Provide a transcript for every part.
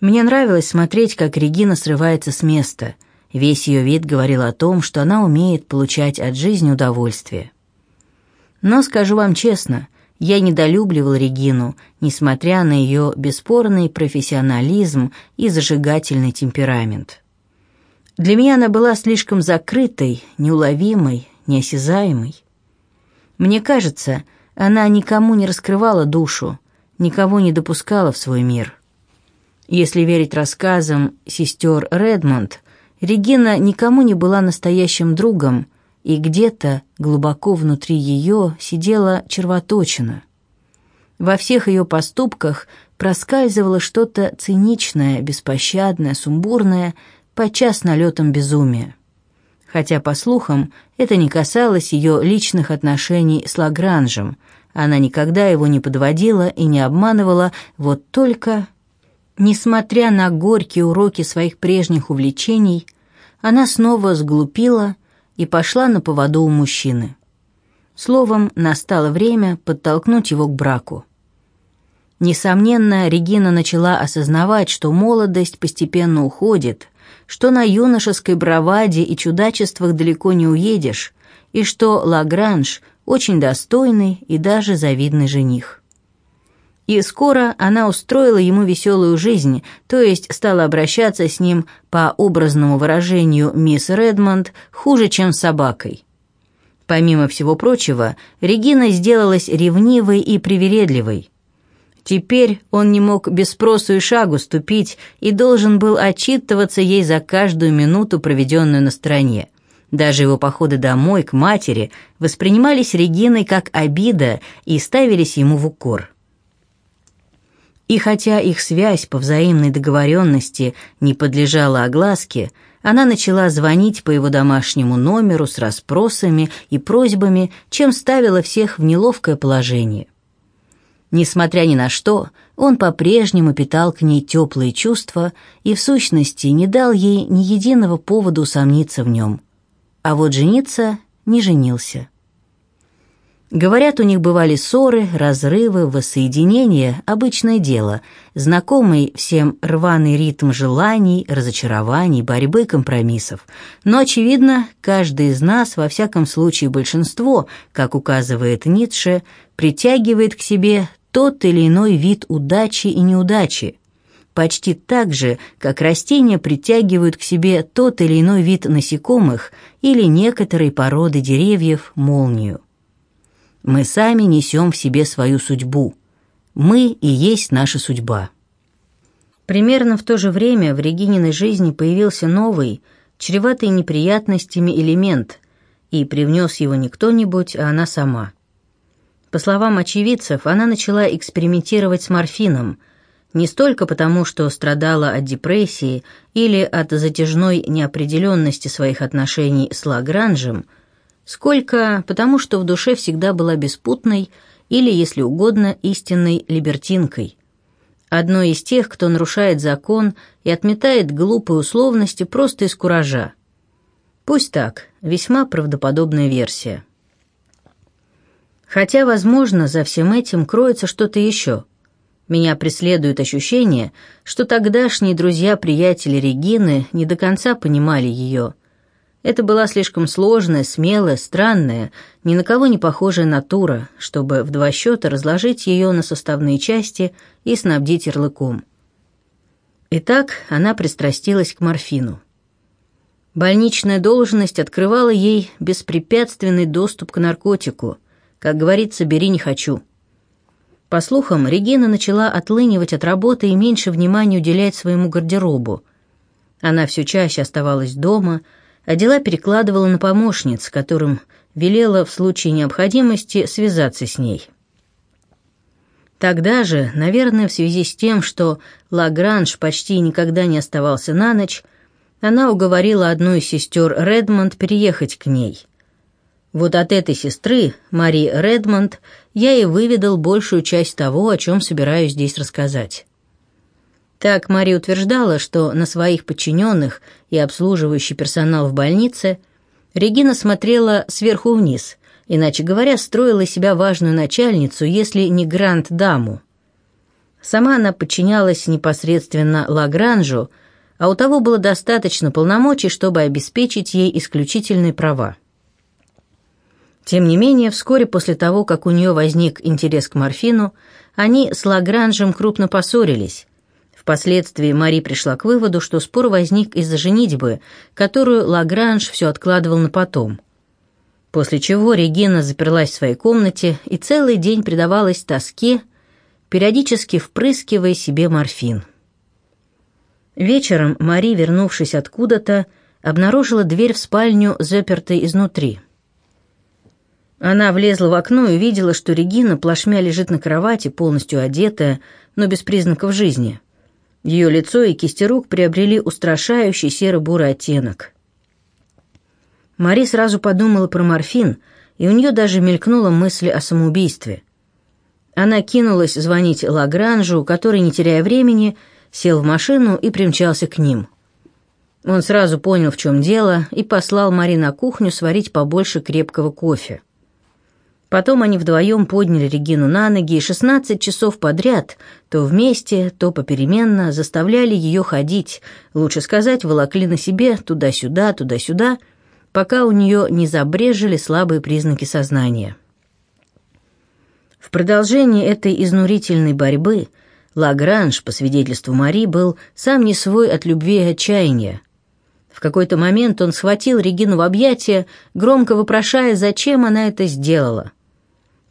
Мне нравилось смотреть, как Регина срывается с места. Весь ее вид говорил о том, что она умеет получать от жизни удовольствие. Но скажу вам честно, я недолюбливал Регину, несмотря на ее бесспорный профессионализм и зажигательный темперамент. Для меня она была слишком закрытой, неуловимой, неосязаемой. Мне кажется, она никому не раскрывала душу, никого не допускала в свой мир. Если верить рассказам сестер Редмонд, Регина никому не была настоящим другом, и где-то глубоко внутри ее сидела червоточина. Во всех ее поступках проскальзывало что-то циничное, беспощадное, сумбурное, подчас налетом безумия. Хотя, по слухам, это не касалось ее личных отношений с Лагранжем, она никогда его не подводила и не обманывала, вот только... Несмотря на горькие уроки своих прежних увлечений, она снова сглупила и пошла на поводу у мужчины. Словом, настало время подтолкнуть его к браку. Несомненно, Регина начала осознавать, что молодость постепенно уходит, что на юношеской браваде и чудачествах далеко не уедешь, и что Лагранж очень достойный и даже завидный жених. И скоро она устроила ему веселую жизнь, то есть стала обращаться с ним, по образному выражению мисс Редмонд, хуже, чем собакой. Помимо всего прочего, Регина сделалась ревнивой и привередливой. Теперь он не мог без спросу и шагу ступить и должен был отчитываться ей за каждую минуту, проведенную на стороне. Даже его походы домой, к матери, воспринимались Региной как обида и ставились ему в укор. И хотя их связь по взаимной договоренности не подлежала огласке, она начала звонить по его домашнему номеру с расспросами и просьбами, чем ставила всех в неловкое положение. Несмотря ни на что, он по-прежнему питал к ней теплые чувства и, в сущности, не дал ей ни единого повода усомниться в нем. А вот жениться не женился. Говорят, у них бывали ссоры, разрывы, воссоединения – обычное дело, знакомый всем рваный ритм желаний, разочарований, борьбы, компромиссов. Но, очевидно, каждый из нас, во всяком случае большинство, как указывает Ницше, притягивает к себе тот или иной вид удачи и неудачи, почти так же, как растения притягивают к себе тот или иной вид насекомых или некоторые породы деревьев молнию. Мы сами несем в себе свою судьбу. Мы и есть наша судьба. Примерно в то же время в Регининой жизни появился новый, чреватый неприятностями элемент, и привнес его не кто-нибудь, а она сама. По словам очевидцев, она начала экспериментировать с морфином, не столько потому, что страдала от депрессии или от затяжной неопределенности своих отношений с Лагранжем – сколько потому, что в душе всегда была беспутной или, если угодно, истинной либертинкой. Одной из тех, кто нарушает закон и отметает глупые условности просто из куража. Пусть так, весьма правдоподобная версия. Хотя, возможно, за всем этим кроется что-то еще. Меня преследует ощущение, что тогдашние друзья-приятели Регины не до конца понимали ее – это была слишком сложная, смелая, странная, ни на кого не похожая натура, чтобы в два счета разложить ее на составные части и снабдить ярлыком. Итак, она пристрастилась к морфину. Больничная должность открывала ей беспрепятственный доступ к наркотику. Как говорится, бери не хочу. По слухам, Регина начала отлынивать от работы и меньше внимания уделять своему гардеробу. Она все чаще оставалась дома, а дела перекладывала на помощниц, которым велела в случае необходимости связаться с ней. Тогда же, наверное, в связи с тем, что Лагранж почти никогда не оставался на ночь, она уговорила одну из сестер Редмонд переехать к ней. Вот от этой сестры, Мари Редмонд, я и выведал большую часть того, о чем собираюсь здесь рассказать. Так Мари утверждала, что на своих подчиненных и обслуживающий персонал в больнице Регина смотрела сверху вниз, иначе говоря, строила себя важную начальницу, если не гранд-даму. Сама она подчинялась непосредственно Лагранжу, а у того было достаточно полномочий, чтобы обеспечить ей исключительные права. Тем не менее, вскоре после того, как у нее возник интерес к морфину, они с Лагранжем крупно поссорились. Впоследствии Мари пришла к выводу, что спор возник из-за женитьбы, которую Лагранж все откладывал на потом. После чего Регина заперлась в своей комнате и целый день предавалась тоске, периодически впрыскивая себе морфин. Вечером Мари, вернувшись откуда-то, обнаружила дверь в спальню запертой изнутри. Она влезла в окно и увидела, что Регина плашмя лежит на кровати, полностью одетая, но без признаков жизни. Ее лицо и кисти рук приобрели устрашающий серо-бурый оттенок. Мари сразу подумала про морфин, и у нее даже мелькнула мысль о самоубийстве. Она кинулась звонить Лагранжу, который, не теряя времени, сел в машину и примчался к ним. Он сразу понял, в чем дело, и послал Мари на кухню сварить побольше крепкого кофе. Потом они вдвоем подняли Регину на ноги и 16 часов подряд, то вместе, то попеременно, заставляли ее ходить, лучше сказать, волокли на себе туда-сюда, туда-сюда, пока у нее не забрежили слабые признаки сознания. В продолжении этой изнурительной борьбы Лагранж, по свидетельству Мари, был сам не свой от любви и отчаяния. В какой-то момент он схватил Регину в объятия, громко вопрошая, зачем она это сделала.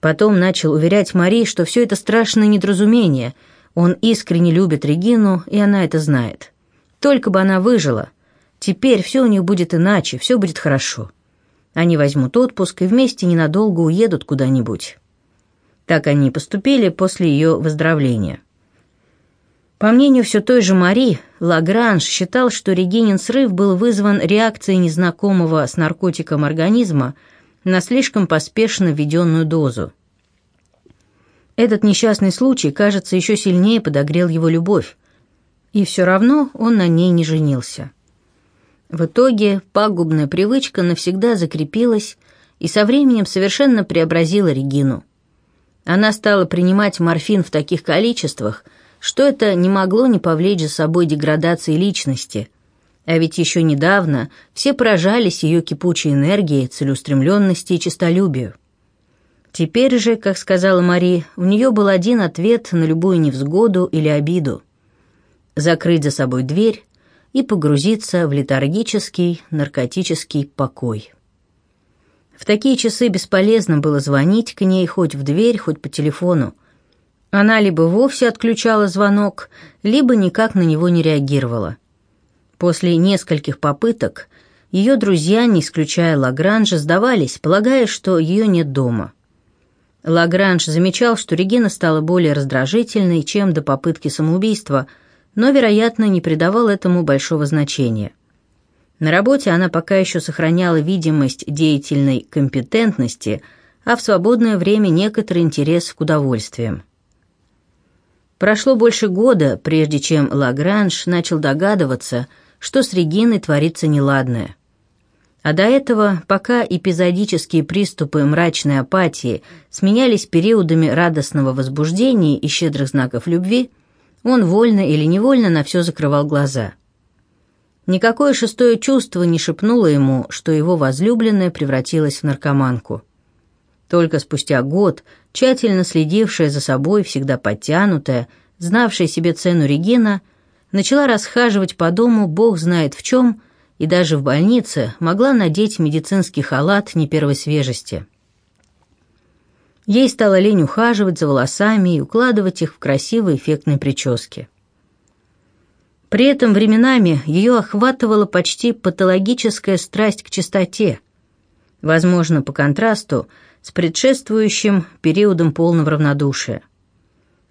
Потом начал уверять Мари, что все это страшное недоразумение. Он искренне любит Регину, и она это знает. Только бы она выжила. Теперь все у них будет иначе, все будет хорошо. Они возьмут отпуск и вместе ненадолго уедут куда-нибудь. Так они поступили после ее выздоровления. По мнению все той же Мари, Лагранж считал, что Регинин срыв был вызван реакцией незнакомого с наркотиком организма на слишком поспешно введенную дозу. Этот несчастный случай, кажется, еще сильнее подогрел его любовь, и все равно он на ней не женился. В итоге пагубная привычка навсегда закрепилась и со временем совершенно преобразила Регину. Она стала принимать морфин в таких количествах, что это не могло не повлечь за собой деградации личности. А ведь еще недавно все поражались ее кипучей энергией, целеустремленности и честолюбию. Теперь же, как сказала Мари, у нее был один ответ на любую невзгоду или обиду. Закрыть за собой дверь и погрузиться в летаргический наркотический покой. В такие часы бесполезно было звонить к ней хоть в дверь, хоть по телефону. Она либо вовсе отключала звонок, либо никак на него не реагировала. После нескольких попыток ее друзья, не исключая Лагранжа, сдавались, полагая, что ее нет дома. Лагранж замечал, что Регина стала более раздражительной, чем до попытки самоубийства, но, вероятно, не придавал этому большого значения. На работе она пока еще сохраняла видимость деятельной компетентности, а в свободное время некоторый интерес к удовольствиям. Прошло больше года, прежде чем Лагранж начал догадываться, что с Региной творится неладное. А до этого, пока эпизодические приступы мрачной апатии сменялись периодами радостного возбуждения и щедрых знаков любви, он вольно или невольно на все закрывал глаза – Никакое шестое чувство не шепнуло ему, что его возлюбленная превратилась в наркоманку. Только спустя год, тщательно следившая за собой, всегда подтянутая, знавшая себе цену Регина, начала расхаживать по дому бог знает в чем, и даже в больнице могла надеть медицинский халат не первой свежести. Ей стало лень ухаживать за волосами и укладывать их в красивые эффектные прически. При этом временами ее охватывала почти патологическая страсть к чистоте, возможно, по контрасту с предшествующим периодом полного равнодушия.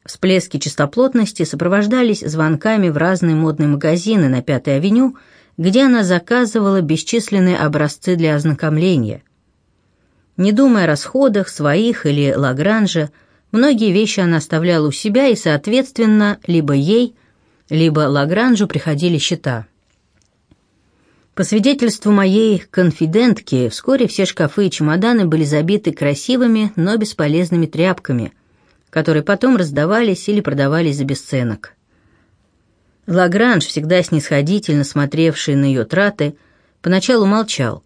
Всплески чистоплотности сопровождались звонками в разные модные магазины на Пятой авеню, где она заказывала бесчисленные образцы для ознакомления. Не думая о расходах своих или Лагранжа, многие вещи она оставляла у себя и, соответственно, либо ей – либо Лагранжу приходили счета. По свидетельству моей конфидентки, вскоре все шкафы и чемоданы были забиты красивыми, но бесполезными тряпками, которые потом раздавались или продавались за бесценок. Лагранж, всегда снисходительно смотревший на ее траты, поначалу молчал.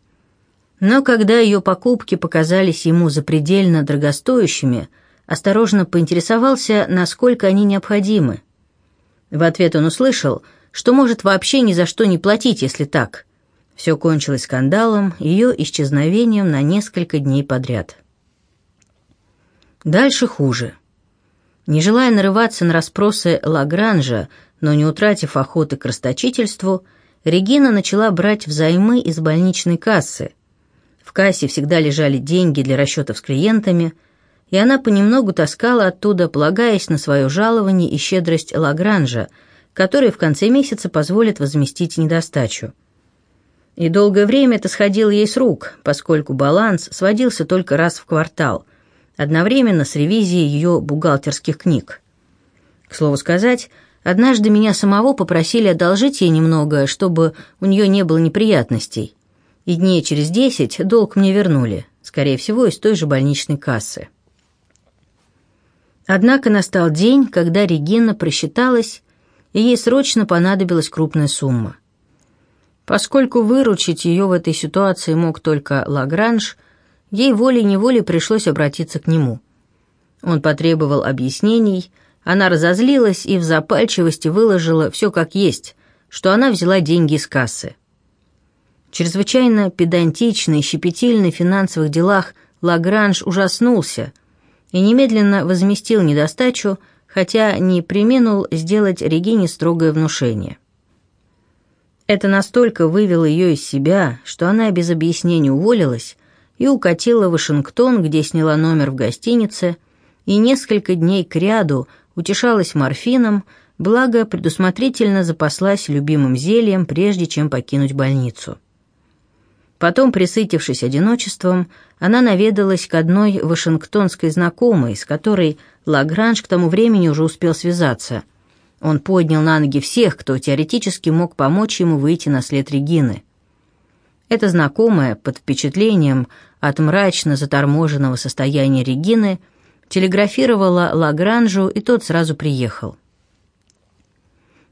Но когда ее покупки показались ему запредельно дорогостоящими, осторожно поинтересовался, насколько они необходимы. В ответ он услышал, что может вообще ни за что не платить, если так. Все кончилось скандалом, ее исчезновением на несколько дней подряд. Дальше хуже. Не желая нарываться на расспросы Лагранжа, но не утратив охоты к расточительству, Регина начала брать взаймы из больничной кассы. В кассе всегда лежали деньги для расчетов с клиентами, и она понемногу таскала оттуда, полагаясь на свое жалование и щедрость Лагранжа, который в конце месяца позволит возместить недостачу. И долгое время это сходило ей с рук, поскольку баланс сводился только раз в квартал, одновременно с ревизией ее бухгалтерских книг. К слову сказать, Однажды меня самого попросили одолжить ей немного, чтобы у нее не было неприятностей. И дней через десять долг мне вернули, скорее всего, из той же больничной кассы. Однако настал день, когда Регина просчиталась, и ей срочно понадобилась крупная сумма. Поскольку выручить ее в этой ситуации мог только Лагранж, ей волей-неволей пришлось обратиться к нему. Он потребовал объяснений, она разозлилась и в запальчивости выложила все как есть, что она взяла деньги из кассы. Чрезвычайно педантичный щепетильный в финансовых делах Лагранж ужаснулся и немедленно возместил недостачу, хотя не применул сделать Регине строгое внушение. Это настолько вывело ее из себя, что она без объяснений уволилась и укатила в Вашингтон, где сняла номер в гостинице, и несколько дней кряду – утешалась морфином, благо предусмотрительно запаслась любимым зельем, прежде чем покинуть больницу. Потом, присытившись одиночеством, она наведалась к одной вашингтонской знакомой, с которой Лагранж к тому времени уже успел связаться. Он поднял на ноги всех, кто теоретически мог помочь ему выйти на след Регины. Эта знакомая, под впечатлением от мрачно заторможенного состояния Регины, телеграфировала Лагранжу, и тот сразу приехал.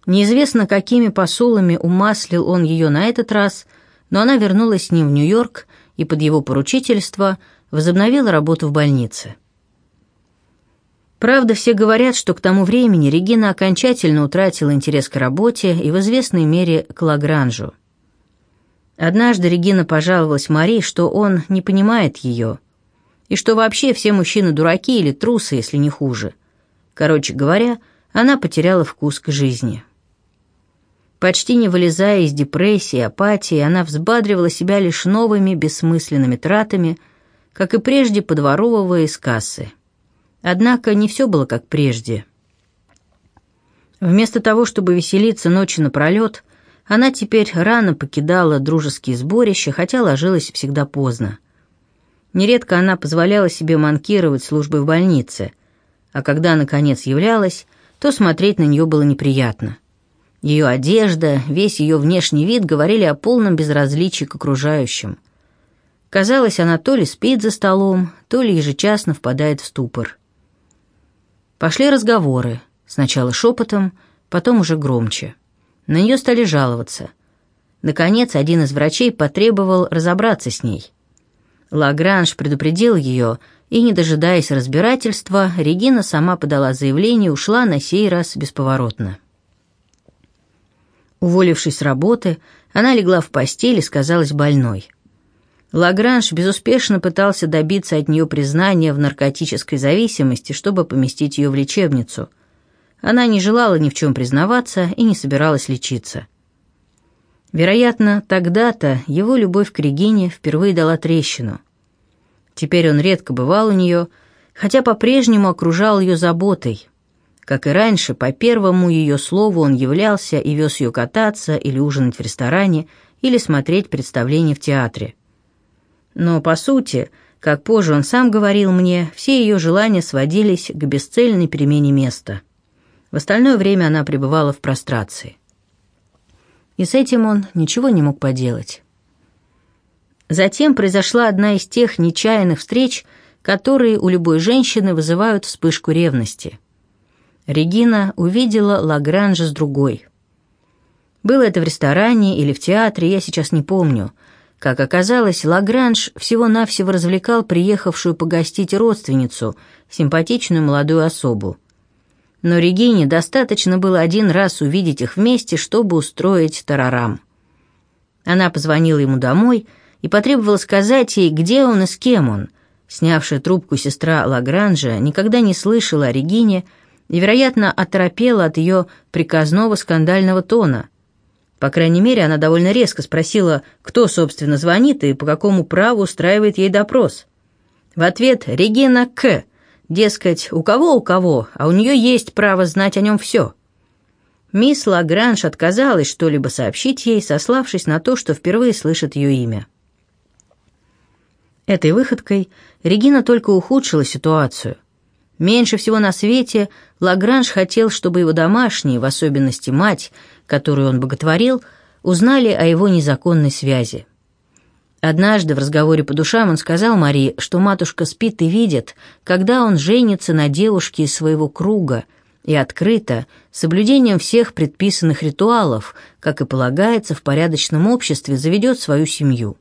Неизвестно, какими посулами умаслил он ее на этот раз, но она вернулась с ним в Нью-Йорк и под его поручительство возобновила работу в больнице. Правда, все говорят, что к тому времени Регина окончательно утратила интерес к работе и в известной мере к Лагранжу. Однажды Регина пожаловалась Мари, что он не понимает ее – и что вообще все мужчины дураки или трусы, если не хуже. Короче говоря, она потеряла вкус к жизни. Почти не вылезая из депрессии апатии, она взбадривала себя лишь новыми бессмысленными тратами, как и прежде подворовывая из кассы. Однако не все было как прежде. Вместо того, чтобы веселиться ночи напролет, она теперь рано покидала дружеские сборища, хотя ложилась всегда поздно. Нередко она позволяла себе манкировать службой в больнице, а когда, наконец, являлась, то смотреть на нее было неприятно. Ее одежда, весь ее внешний вид говорили о полном безразличии к окружающим. Казалось, она то ли спит за столом, то ли ежечасно впадает в ступор. Пошли разговоры, сначала шепотом, потом уже громче. На нее стали жаловаться. Наконец, один из врачей потребовал разобраться с ней – Лагранж предупредил ее, и, не дожидаясь разбирательства, Регина сама подала заявление и ушла на сей раз бесповоротно. Уволившись с работы, она легла в постель и сказалась больной. Лагранж безуспешно пытался добиться от нее признания в наркотической зависимости, чтобы поместить ее в лечебницу. Она не желала ни в чем признаваться и не собиралась лечиться. Вероятно, тогда-то его любовь к Регине впервые дала трещину. Теперь он редко бывал у нее, хотя по-прежнему окружал ее заботой. Как и раньше, по первому ее слову он являлся и вез ее кататься или ужинать в ресторане, или смотреть представление в театре. Но, по сути, как позже он сам говорил мне, все ее желания сводились к бесцельной перемене места. В остальное время она пребывала в прострации и с этим он ничего не мог поделать. Затем произошла одна из тех нечаянных встреч, которые у любой женщины вызывают вспышку ревности. Регина увидела Лагранжа с другой. Было это в ресторане или в театре, я сейчас не помню. Как оказалось, Лагранж всего-навсего развлекал приехавшую погостить родственницу, симпатичную молодую особу. Но Регине достаточно было один раз увидеть их вместе, чтобы устроить тарарам. Она позвонила ему домой и потребовала сказать ей, где он и с кем он. Снявшая трубку сестра Лагранжа никогда не слышала о Регине и, вероятно, оторопела от ее приказного скандального тона. По крайней мере, она довольно резко спросила, кто, собственно, звонит и по какому праву устраивает ей допрос. В ответ «Регина К», Дескать, у кого у кого, а у нее есть право знать о нем все. Мисс Лагранж отказалась что-либо сообщить ей, сославшись на то, что впервые слышит ее имя. Этой выходкой Регина только ухудшила ситуацию. Меньше всего на свете Лагранж хотел, чтобы его домашние, в особенности мать, которую он боготворил, узнали о его незаконной связи. Однажды в разговоре по душам он сказал Марии, что матушка спит и видит, когда он женится на девушке из своего круга, и открыто, соблюдением всех предписанных ритуалов, как и полагается в порядочном обществе, заведет свою семью.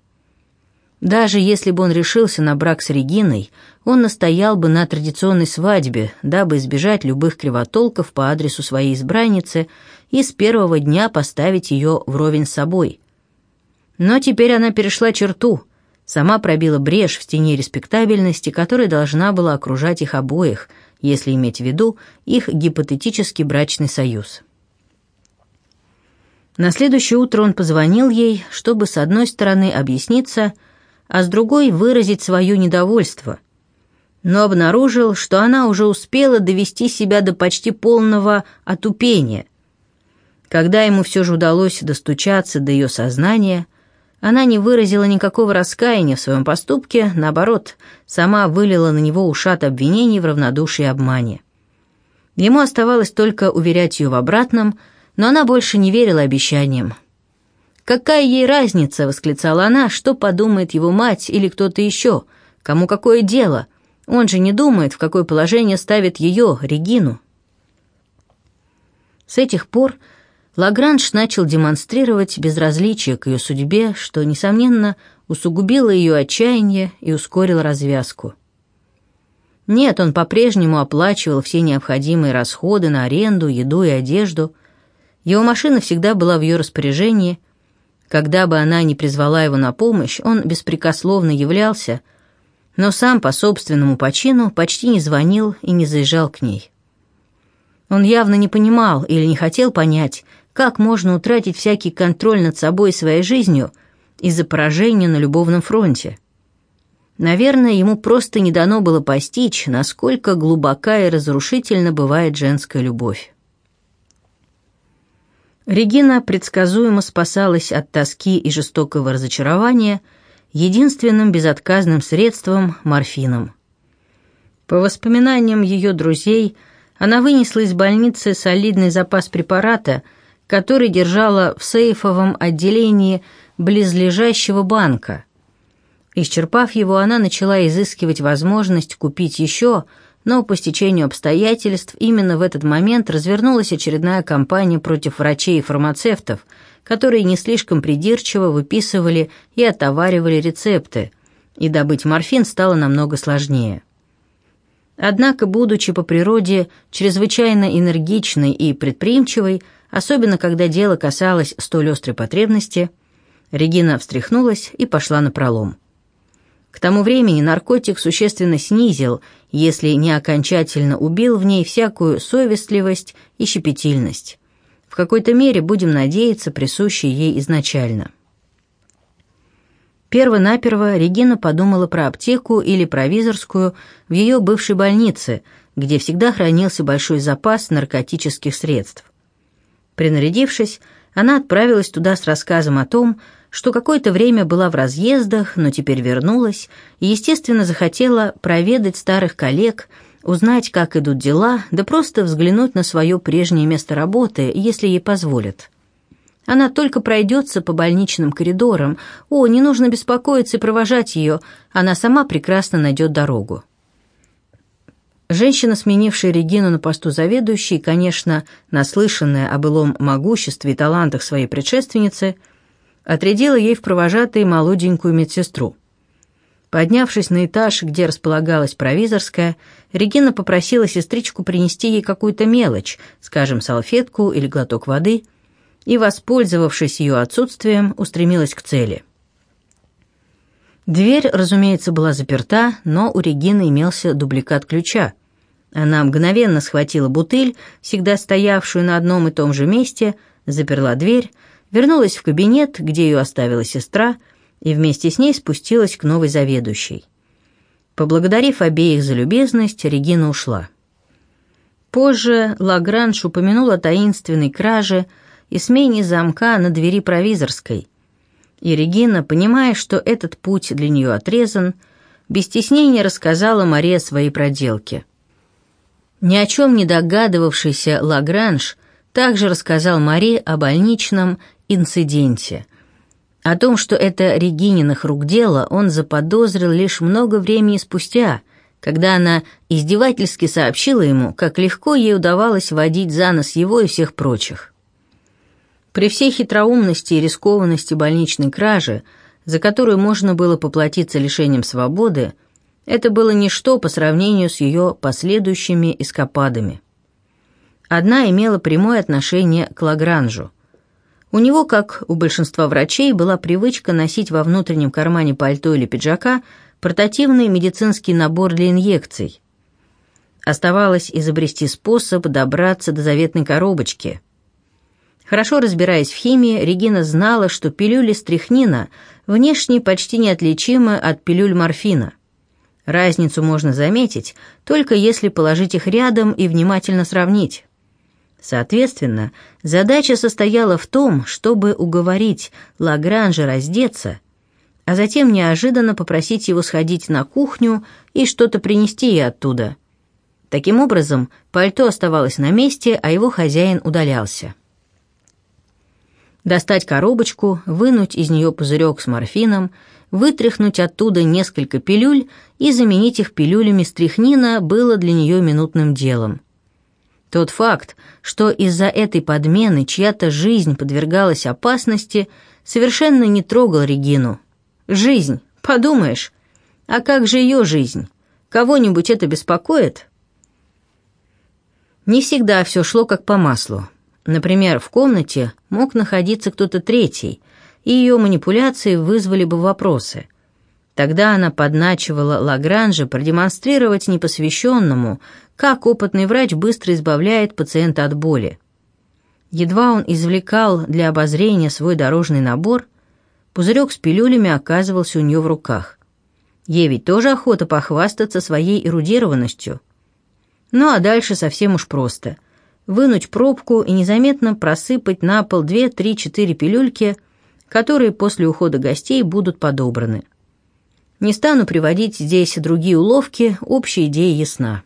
Даже если бы он решился на брак с Региной, он настоял бы на традиционной свадьбе, дабы избежать любых кривотолков по адресу своей избранницы и с первого дня поставить ее вровень с собой – но теперь она перешла черту, сама пробила брешь в стене респектабельности, которая должна была окружать их обоих, если иметь в виду их гипотетический брачный союз. На следующее утро он позвонил ей, чтобы с одной стороны объясниться, а с другой выразить свое недовольство, но обнаружил, что она уже успела довести себя до почти полного отупения. Когда ему все же удалось достучаться до ее сознания – она не выразила никакого раскаяния в своем поступке, наоборот, сама вылила на него ушат обвинений в равнодушии и обмане. Ему оставалось только уверять ее в обратном, но она больше не верила обещаниям. «Какая ей разница?» — восклицала она, — «что подумает его мать или кто-то еще? Кому какое дело? Он же не думает, в какое положение ставит ее, Регину». С этих пор Лагранж начал демонстрировать безразличие к ее судьбе, что, несомненно, усугубило ее отчаяние и ускорило развязку. Нет, он по-прежнему оплачивал все необходимые расходы на аренду, еду и одежду. Его машина всегда была в ее распоряжении. Когда бы она ни призвала его на помощь, он беспрекословно являлся, но сам по собственному почину почти не звонил и не заезжал к ней. Он явно не понимал или не хотел понять, как можно утратить всякий контроль над собой и своей жизнью из-за поражения на любовном фронте? Наверное, ему просто не дано было постичь, насколько глубока и разрушительна бывает женская любовь. Регина предсказуемо спасалась от тоски и жестокого разочарования единственным безотказным средством – морфином. По воспоминаниям ее друзей, она вынесла из больницы солидный запас препарата – который держала в сейфовом отделении близлежащего банка. Исчерпав его, она начала изыскивать возможность купить еще, но по стечению обстоятельств именно в этот момент развернулась очередная кампания против врачей и фармацевтов, которые не слишком придирчиво выписывали и отоваривали рецепты, и добыть морфин стало намного сложнее. Однако, будучи по природе чрезвычайно энергичной и предприимчивой, особенно когда дело касалось столь острой потребности, Регина встряхнулась и пошла на пролом. К тому времени наркотик существенно снизил, если не окончательно убил в ней всякую совестливость и щепетильность. В какой-то мере, будем надеяться, присущие ей изначально. Первонаперво Регина подумала про аптеку или провизорскую в ее бывшей больнице, где всегда хранился большой запас наркотических средств. Принарядившись, она отправилась туда с рассказом о том, что какое-то время была в разъездах, но теперь вернулась и, естественно, захотела проведать старых коллег, узнать, как идут дела, да просто взглянуть на свое прежнее место работы, если ей позволят. Она только пройдется по больничным коридорам. О, не нужно беспокоиться и провожать ее, она сама прекрасно найдет дорогу. Женщина, сменившая Регину на посту заведующей, конечно, наслышанная о былом могуществе и талантах своей предшественницы, отрядила ей в провожатые молоденькую медсестру. Поднявшись на этаж, где располагалась провизорская, Регина попросила сестричку принести ей какую-то мелочь, скажем, салфетку или глоток воды, и, воспользовавшись ее отсутствием, устремилась к цели. Дверь, разумеется, была заперта, но у Регины имелся дубликат ключа. Она мгновенно схватила бутыль, всегда стоявшую на одном и том же месте, заперла дверь, вернулась в кабинет, где ее оставила сестра, и вместе с ней спустилась к новой заведующей. Поблагодарив обеих за любезность, Регина ушла. Позже Лагранж упомянул о таинственной краже и смене замка на двери провизорской – и Регина, понимая, что этот путь для нее отрезан, без стеснения рассказала Маре о своей проделке. Ни о чем не догадывавшийся Лагранж также рассказал Маре о больничном инциденте. О том, что это Регининых рук дело, он заподозрил лишь много времени спустя, когда она издевательски сообщила ему, как легко ей удавалось водить за нос его и всех прочих. При всей хитроумности и рискованности больничной кражи, за которую можно было поплатиться лишением свободы, это было ничто по сравнению с ее последующими эскападами. Одна имела прямое отношение к Лагранжу. У него, как у большинства врачей, была привычка носить во внутреннем кармане пальто или пиджака портативный медицинский набор для инъекций. Оставалось изобрести способ добраться до заветной коробочки – Хорошо разбираясь в химии, Регина знала, что пилюли стрихнина внешне почти неотличимы от пилюль морфина. Разницу можно заметить, только если положить их рядом и внимательно сравнить. Соответственно, задача состояла в том, чтобы уговорить Лагранжа раздеться, а затем неожиданно попросить его сходить на кухню и что-то принести ей оттуда. Таким образом, пальто оставалось на месте, а его хозяин удалялся достать коробочку, вынуть из нее пузырек с морфином, вытряхнуть оттуда несколько пилюль и заменить их пилюлями стрихнина было для нее минутным делом. Тот факт, что из-за этой подмены чья-то жизнь подвергалась опасности, совершенно не трогал Регину. Жизнь, подумаешь, а как же ее жизнь? Кого-нибудь это беспокоит? Не всегда все шло как по маслу. Например, в комнате мог находиться кто-то третий, и ее манипуляции вызвали бы вопросы. Тогда она подначивала Лагранжа продемонстрировать непосвященному, как опытный врач быстро избавляет пациента от боли. Едва он извлекал для обозрения свой дорожный набор, пузырек с пилюлями оказывался у нее в руках. Ей ведь тоже охота похвастаться своей эрудированностью. Ну а дальше совсем уж просто – вынуть пробку и незаметно просыпать на пол 2-3-4 пилюльки, которые после ухода гостей будут подобраны. Не стану приводить здесь другие уловки, общая идея ясна.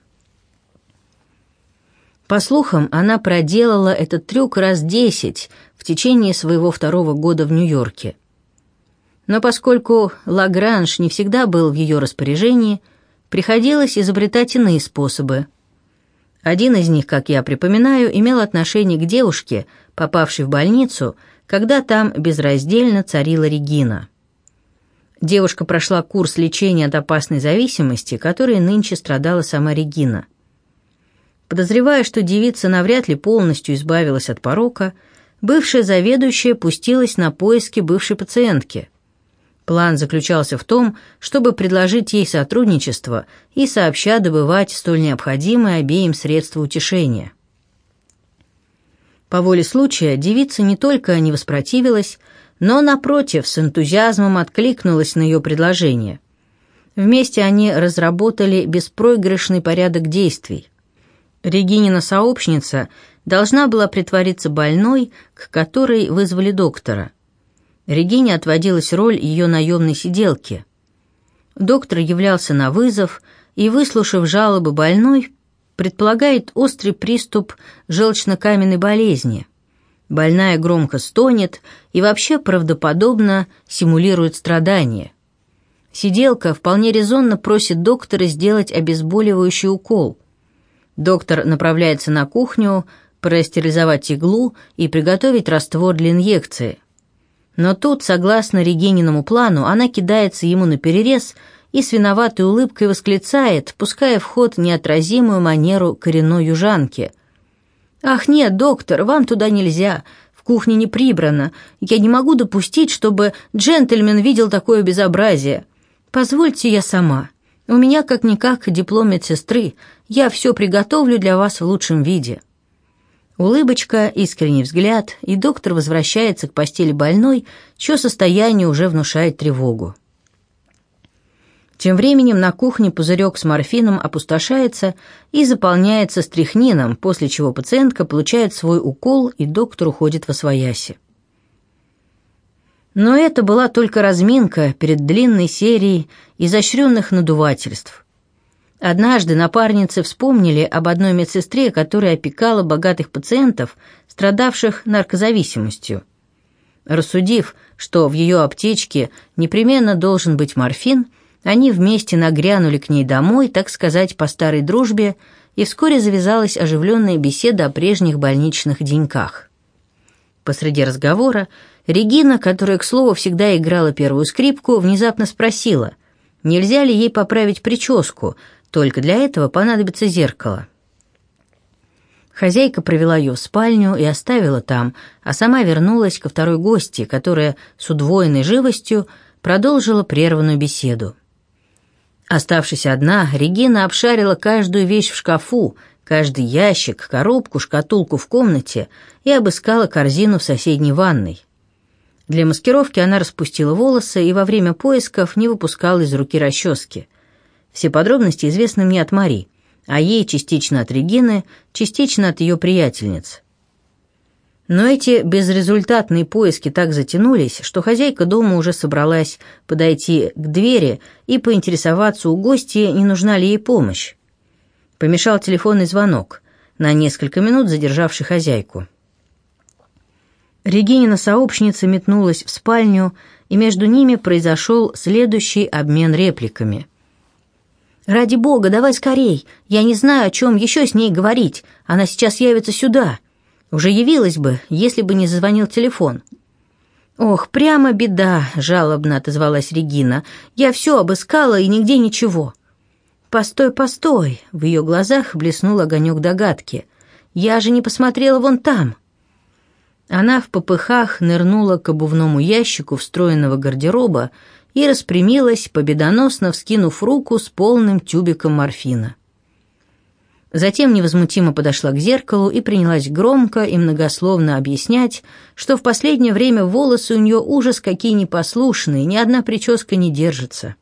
По слухам, она проделала этот трюк раз десять в течение своего второго года в Нью-Йорке. Но поскольку Лагранж не всегда был в ее распоряжении, приходилось изобретать иные способы – один из них, как я припоминаю, имел отношение к девушке, попавшей в больницу, когда там безраздельно царила Регина. Девушка прошла курс лечения от опасной зависимости, которой нынче страдала сама Регина. Подозревая, что девица навряд ли полностью избавилась от порока, бывшая заведующая пустилась на поиски бывшей пациентки. План заключался в том, чтобы предложить ей сотрудничество и сообща добывать столь необходимые обеим средства утешения. По воле случая девица не только не воспротивилась, но, напротив, с энтузиазмом откликнулась на ее предложение. Вместе они разработали беспроигрышный порядок действий. Регинина сообщница должна была притвориться больной, к которой вызвали доктора – Регине отводилась роль ее наемной сиделки. Доктор являлся на вызов и, выслушав жалобы больной, предполагает острый приступ желчно-каменной болезни. Больная громко стонет и вообще правдоподобно симулирует страдания. Сиделка вполне резонно просит доктора сделать обезболивающий укол – Доктор направляется на кухню простерилизовать иглу и приготовить раствор для инъекции. Но тут, согласно Регининому плану, она кидается ему на перерез и с виноватой улыбкой восклицает, пуская в ход неотразимую манеру коренной южанки. «Ах нет, доктор, вам туда нельзя. В кухне не прибрано. Я не могу допустить, чтобы джентльмен видел такое безобразие. Позвольте я сама. У меня как-никак диплом медсестры. Я все приготовлю для вас в лучшем виде». Улыбочка, искренний взгляд, и доктор возвращается к постели больной, чье состояние уже внушает тревогу. Тем временем на кухне пузырек с морфином опустошается и заполняется стрихнином, после чего пациентка получает свой укол, и доктор уходит во свояси. Но это была только разминка перед длинной серией изощренных надувательств. Однажды напарницы вспомнили об одной медсестре, которая опекала богатых пациентов, страдавших наркозависимостью. Рассудив, что в ее аптечке непременно должен быть морфин, они вместе нагрянули к ней домой, так сказать, по старой дружбе, и вскоре завязалась оживленная беседа о прежних больничных деньках. Посреди разговора Регина, которая, к слову, всегда играла первую скрипку, внезапно спросила, нельзя ли ей поправить прическу, только для этого понадобится зеркало. Хозяйка провела ее в спальню и оставила там, а сама вернулась ко второй гости, которая с удвоенной живостью продолжила прерванную беседу. Оставшись одна, Регина обшарила каждую вещь в шкафу, каждый ящик, коробку, шкатулку в комнате и обыскала корзину в соседней ванной. Для маскировки она распустила волосы и во время поисков не выпускала из руки расчески. Все подробности известны мне от Мари, а ей частично от Регины, частично от ее приятельниц. Но эти безрезультатные поиски так затянулись, что хозяйка дома уже собралась подойти к двери и поинтересоваться у гостей, не нужна ли ей помощь. Помешал телефонный звонок, на несколько минут задержавший хозяйку. Регинина сообщница метнулась в спальню, и между ними произошел следующий обмен репликами. «Ради бога, давай скорей! Я не знаю, о чем еще с ней говорить. Она сейчас явится сюда!» Уже явилась бы, если бы не зазвонил телефон. «Ох, прямо беда», — жалобно отозвалась Регина. «Я все обыскала, и нигде ничего». «Постой, постой!» — в ее глазах блеснул огонек догадки. «Я же не посмотрела вон там!» Она в попыхах нырнула к обувному ящику встроенного гардероба и распрямилась, победоносно вскинув руку с полным тюбиком морфина. Затем невозмутимо подошла к зеркалу и принялась громко и многословно объяснять, что в последнее время волосы у нее ужас какие непослушные, ни одна прическа не держится.